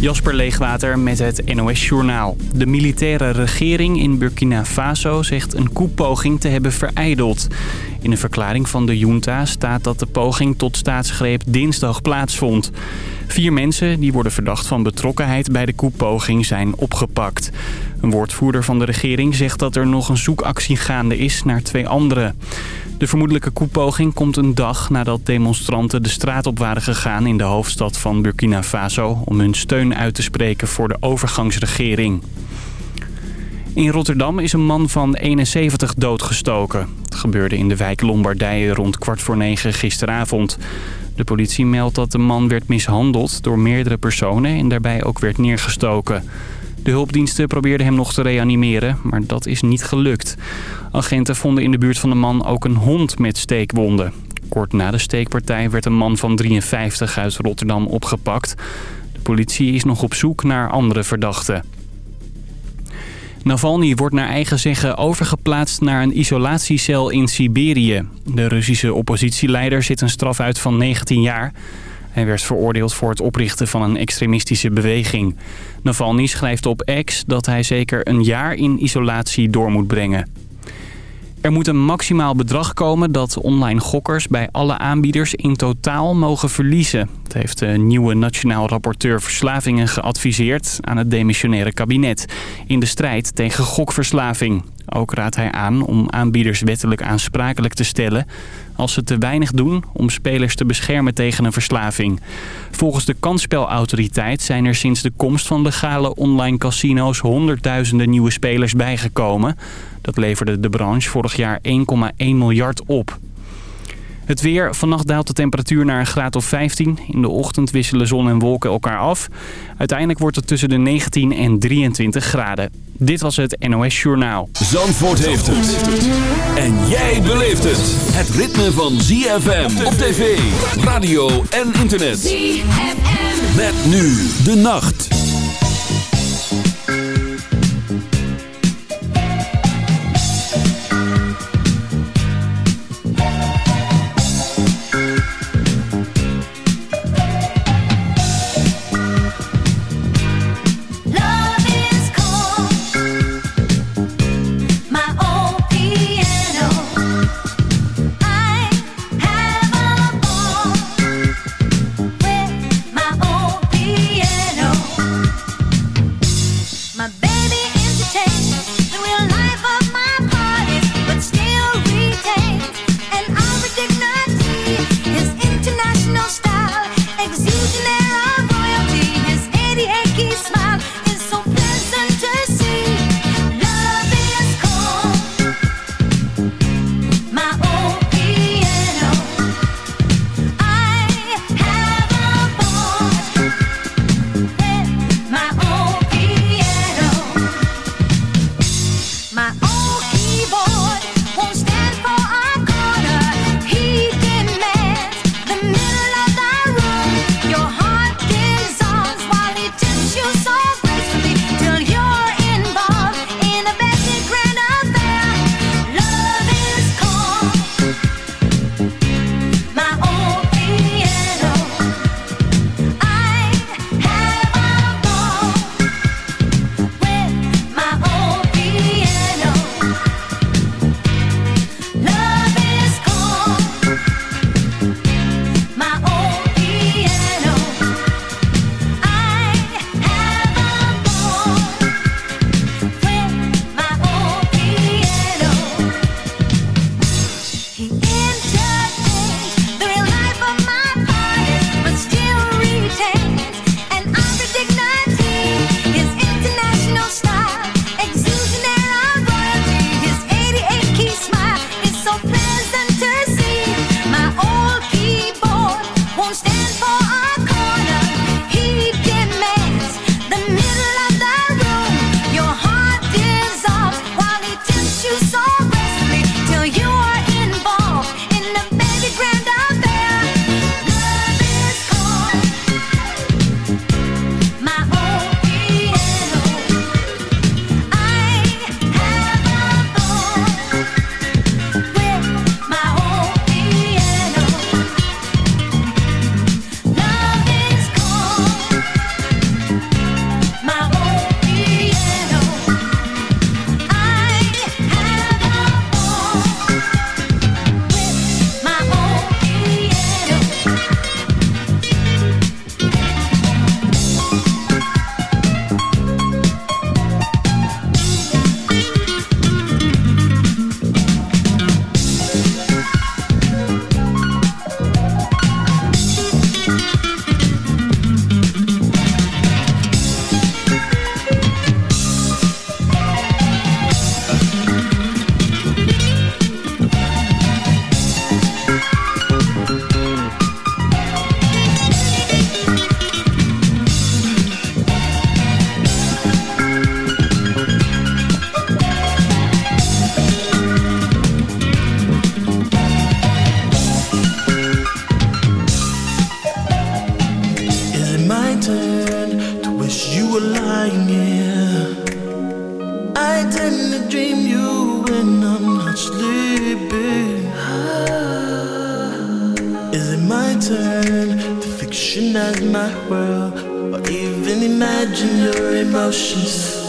Jasper Leegwater met het NOS-journaal. De militaire regering in Burkina Faso zegt een koepoging te hebben vereideld. In een verklaring van de junta staat dat de poging tot staatsgreep dinsdag plaatsvond. Vier mensen die worden verdacht van betrokkenheid bij de koepoging zijn opgepakt. Een woordvoerder van de regering zegt dat er nog een zoekactie gaande is naar twee anderen. De vermoedelijke koepoging komt een dag nadat demonstranten de straat op waren gegaan in de hoofdstad van Burkina Faso... om hun steun uit te spreken voor de overgangsregering. In Rotterdam is een man van 71 doodgestoken. Het gebeurde in de wijk Lombardije rond kwart voor negen gisteravond. De politie meldt dat de man werd mishandeld door meerdere personen en daarbij ook werd neergestoken. De hulpdiensten probeerden hem nog te reanimeren, maar dat is niet gelukt. Agenten vonden in de buurt van de man ook een hond met steekwonden. Kort na de steekpartij werd een man van 53 uit Rotterdam opgepakt. De politie is nog op zoek naar andere verdachten. Navalny wordt naar eigen zeggen overgeplaatst naar een isolatiecel in Siberië. De Russische oppositieleider zit een straf uit van 19 jaar. Hij werd veroordeeld voor het oprichten van een extremistische beweging. Navalny schrijft op X dat hij zeker een jaar in isolatie door moet brengen. Er moet een maximaal bedrag komen dat online gokkers bij alle aanbieders in totaal mogen verliezen. Dat heeft de nieuwe nationaal rapporteur verslavingen geadviseerd aan het demissionaire kabinet. In de strijd tegen gokverslaving. Ook raadt hij aan om aanbieders wettelijk aansprakelijk te stellen als ze te weinig doen om spelers te beschermen tegen een verslaving. Volgens de kansspelautoriteit zijn er sinds de komst van legale online casino's honderdduizenden nieuwe spelers bijgekomen. Dat leverde de branche vorig jaar 1,1 miljard op. Het weer. Vannacht daalt de temperatuur naar een graad of 15. In de ochtend wisselen zon en wolken elkaar af. Uiteindelijk wordt het tussen de 19 en 23 graden. Dit was het NOS Journaal. Zandvoort heeft het. En jij beleeft het. Het ritme van ZFM op tv, radio en internet. ZFM. Met nu de nacht.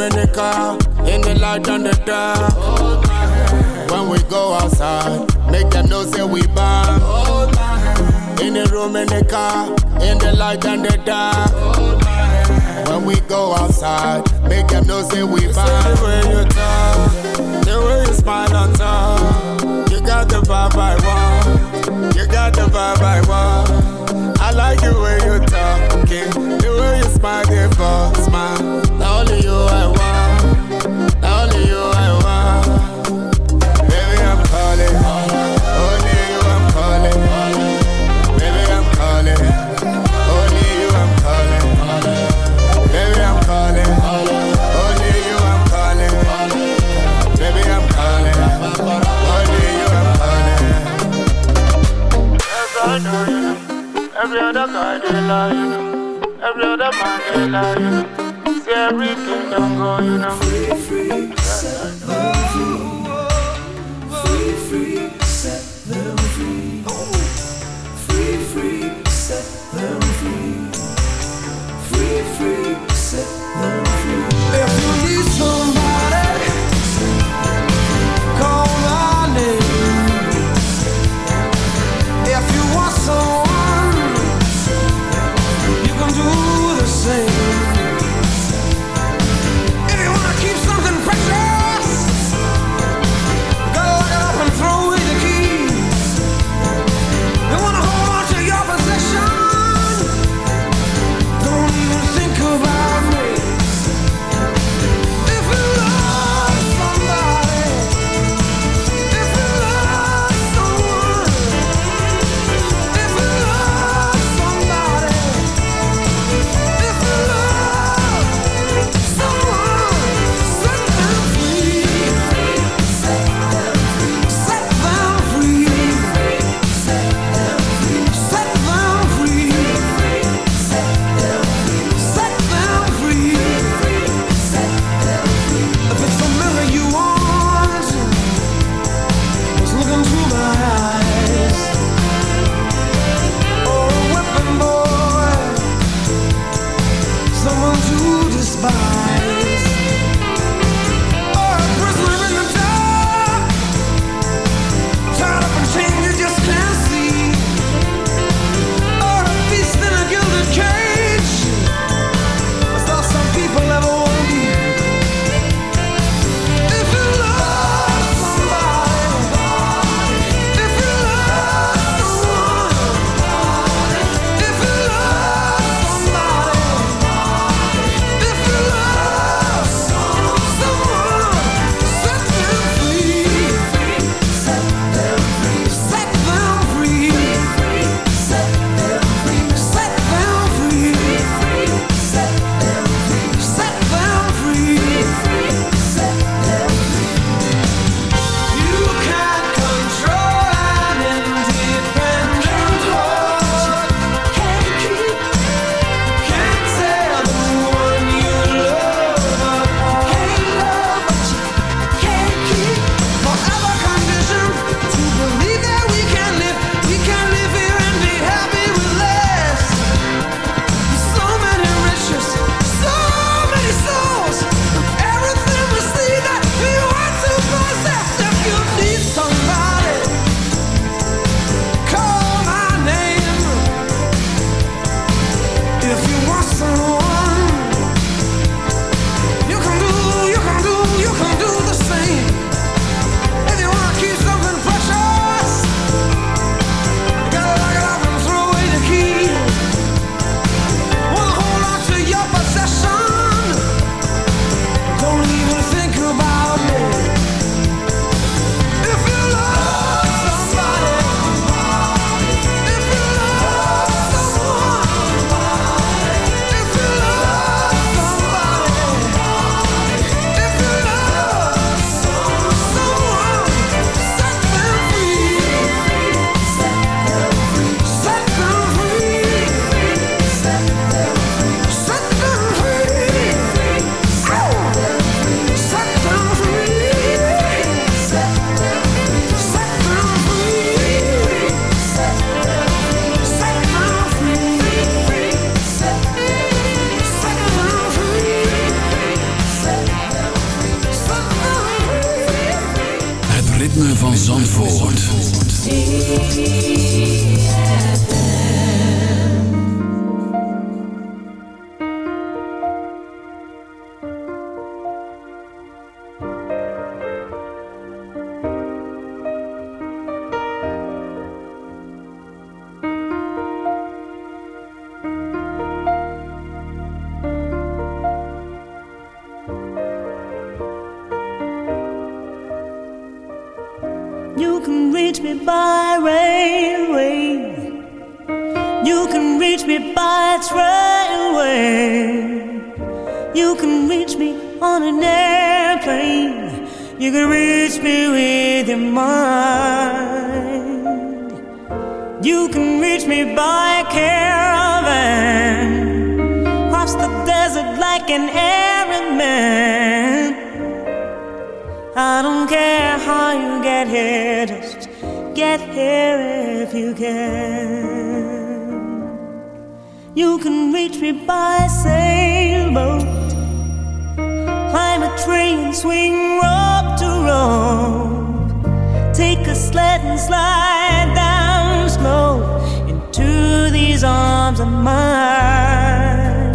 In the room, in the car, in the light on the dark. Hold my hand. When we go outside, make them know say we bomb. Hold my hand. In the room, in the car, in the light and the dark. Hold my hand. When we go outside, make them know say we bomb. The way you talk, the way you smile on top. You got the vibe I want. You got the vibe I want. I like the way you talking, the way you smile, the for every other guy they lie you know, every other man they lie you know. See everything don't go you know. Free free set them free, free free, set them free, free free set them free, free free set them free. If you You can reach me by train. You can reach me on an airplane. You can reach me with your mind. You can reach me by caravan. Cross the desert like an errand man. I don't care how you get here, just get here if you can. You can reach me by sailboat. Climb a train, swing rock to rock, Take a sled and slide down slow into these arms of mine.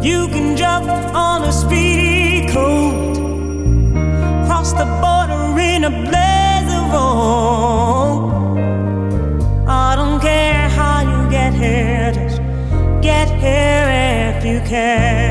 You can jump on a speedy coat. Cross the border in a blaze of oil. here if you can.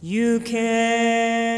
You can.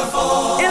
fall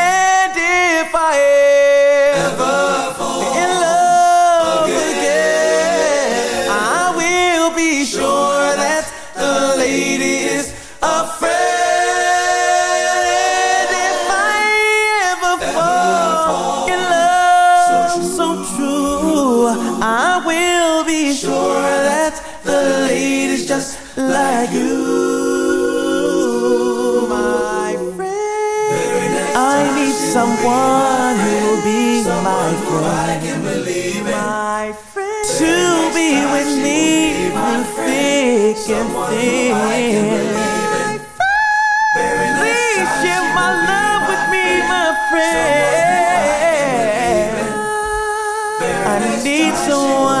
If I ever fall in love again, I will be sure that the lady is a friend. If I ever fall in love so true, I will be sure that the lady's just like you, someone who'll be my friend. My friend to be with me through thick and thin. Please share my love with me, my friend. I need someone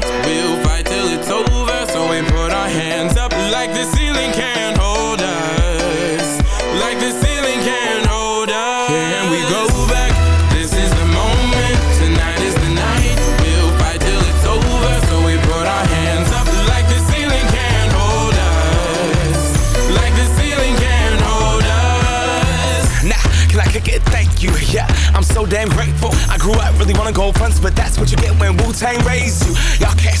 Like the ceiling can't hold us. Like the ceiling can't hold us. Can we go back? This is the moment. Tonight is the night. We'll fight till it's over. So we put our hands up like the ceiling can't hold us. Like the ceiling can't hold us. Nah, can I kick it? Thank you. Yeah, I'm so damn grateful. I grew up really wanna go fronts, but that's what you get when Wu Tang raised you. Y'all can't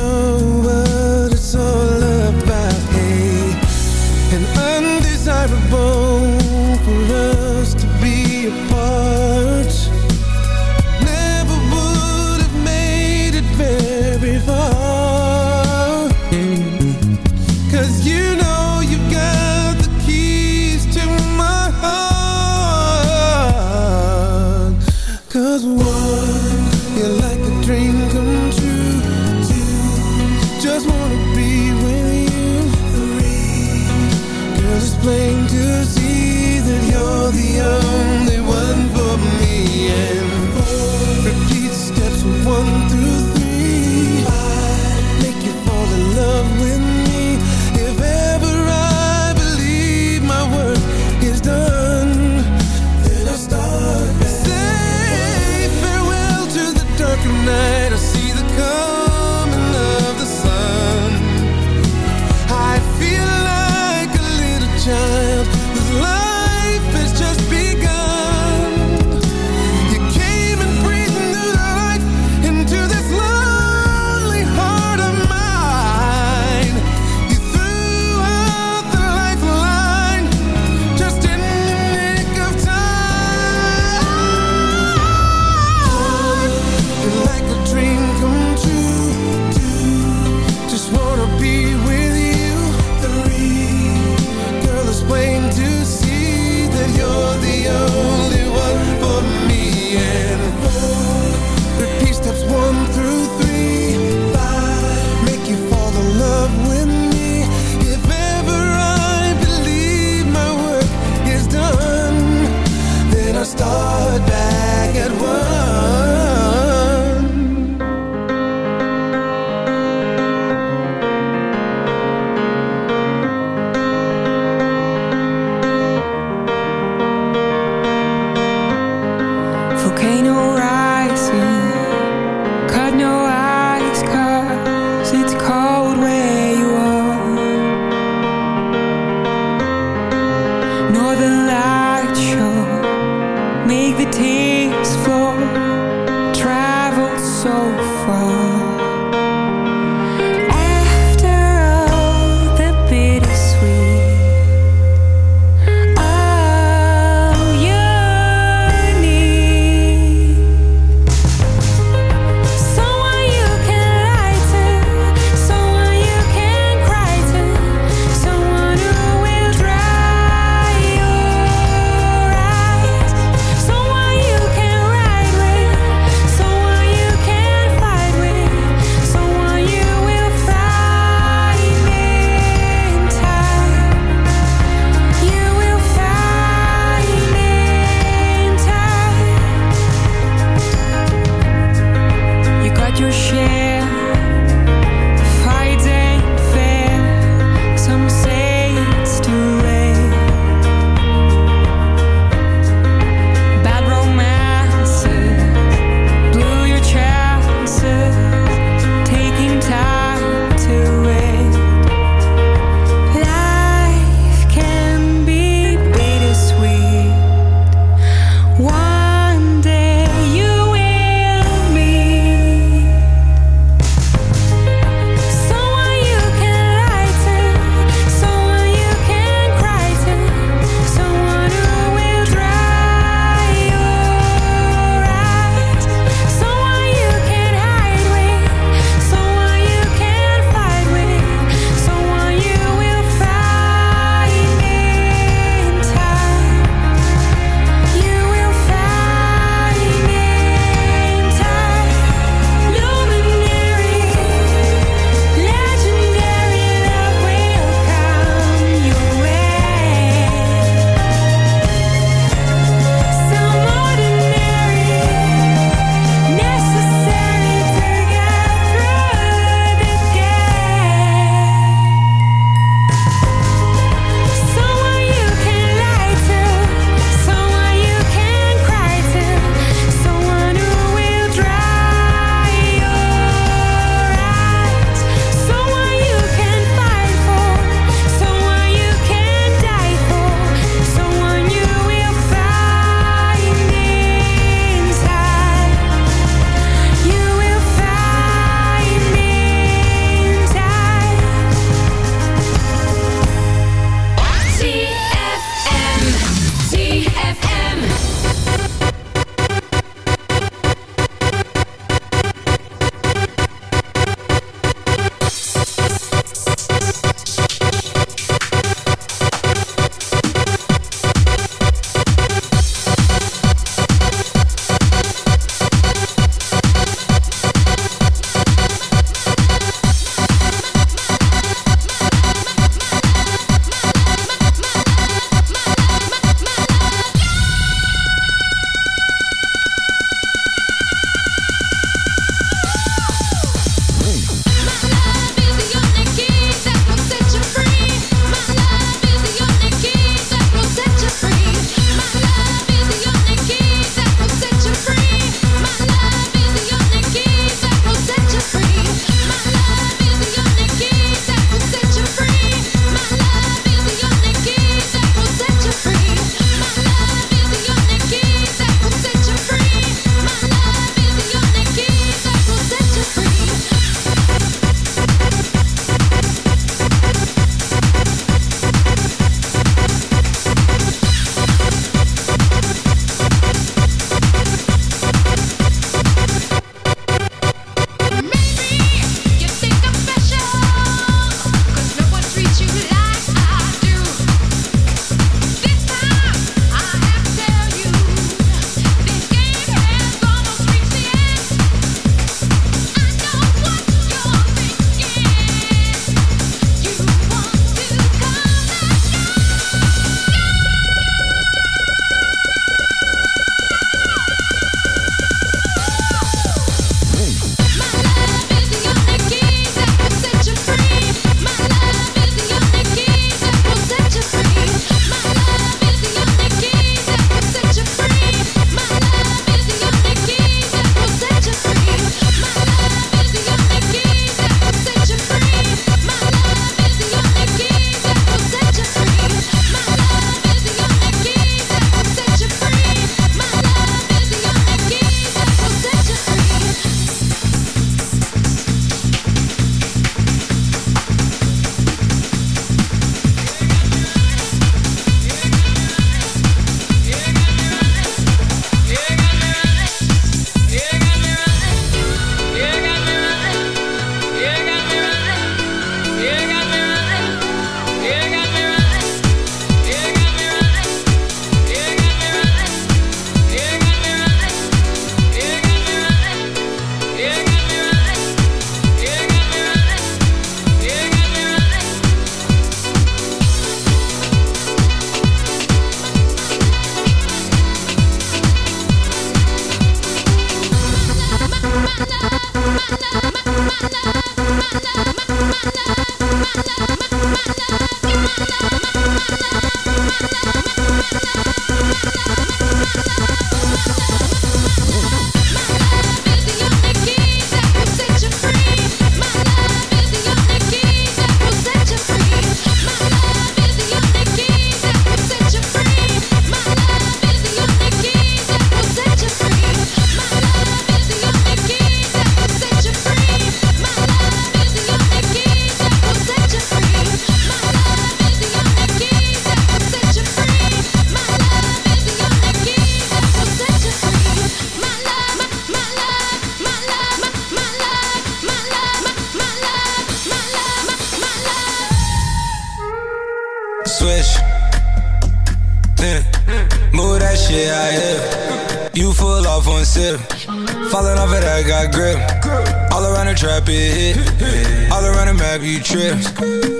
rap it hit. All around the map, you trip.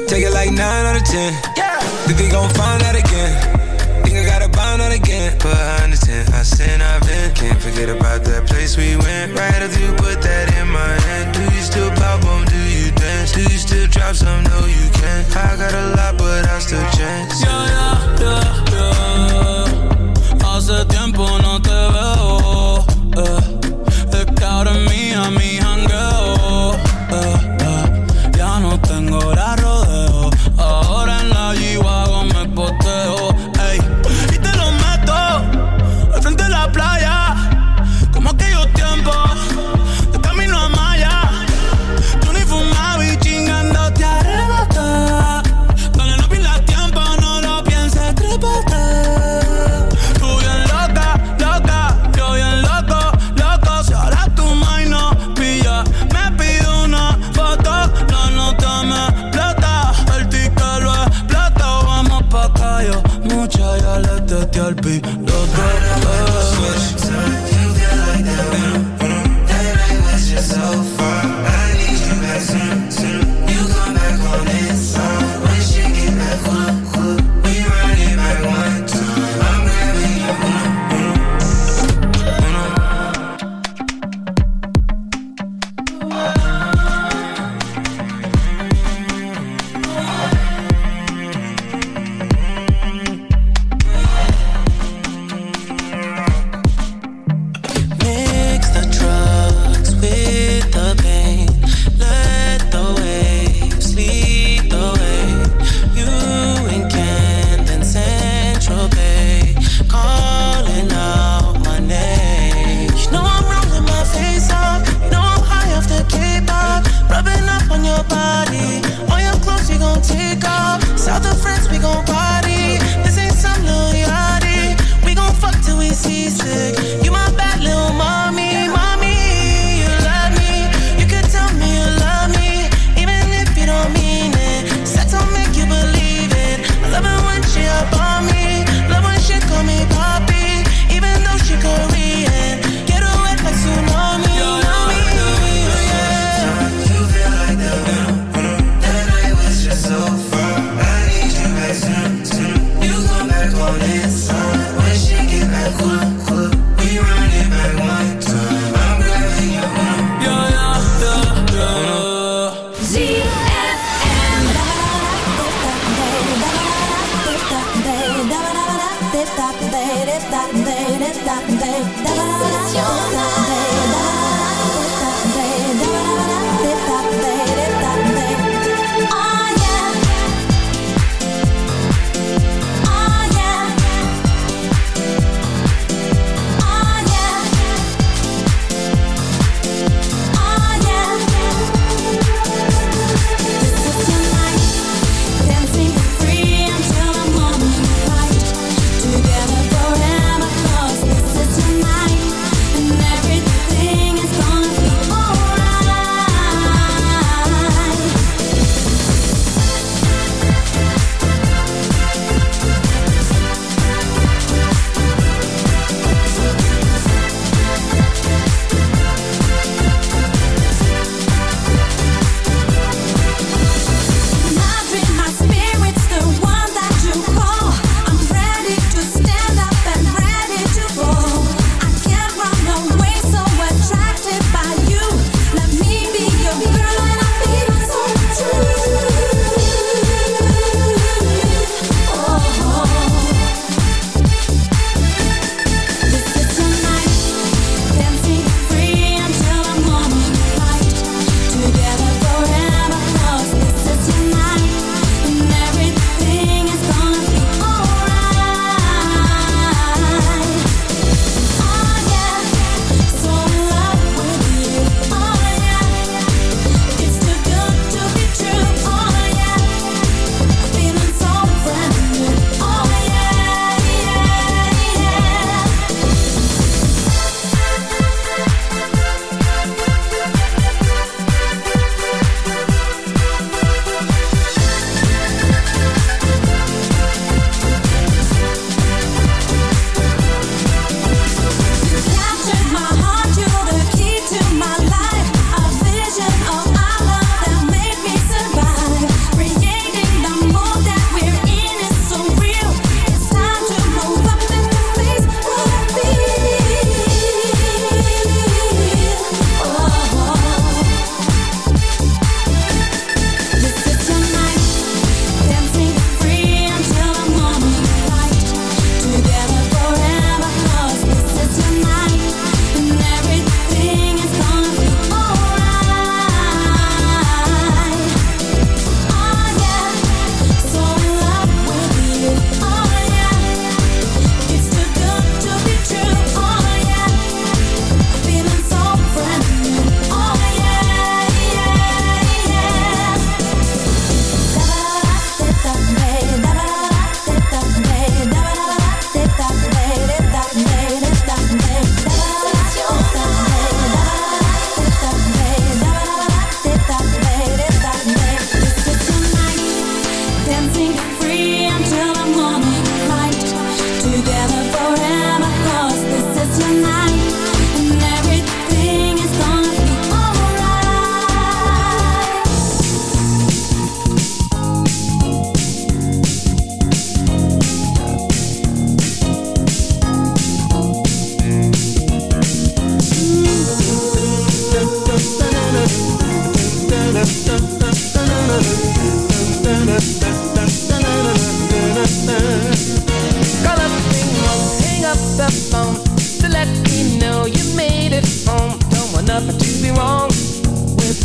Take it like 9 out of 10. Think they gon' find out again. Think I gotta bond out again. But I understand, I sin, I've been. Can't forget about that place we went. Right after you put that in my hand. Do you still pop on? Do you dance? Do you still drop some? No, you can't. I got a lot, but I still chance. Yeah, yeah, yeah, yeah. Hace tiempo no te veo. Eh. Es que ahora mía, mía. te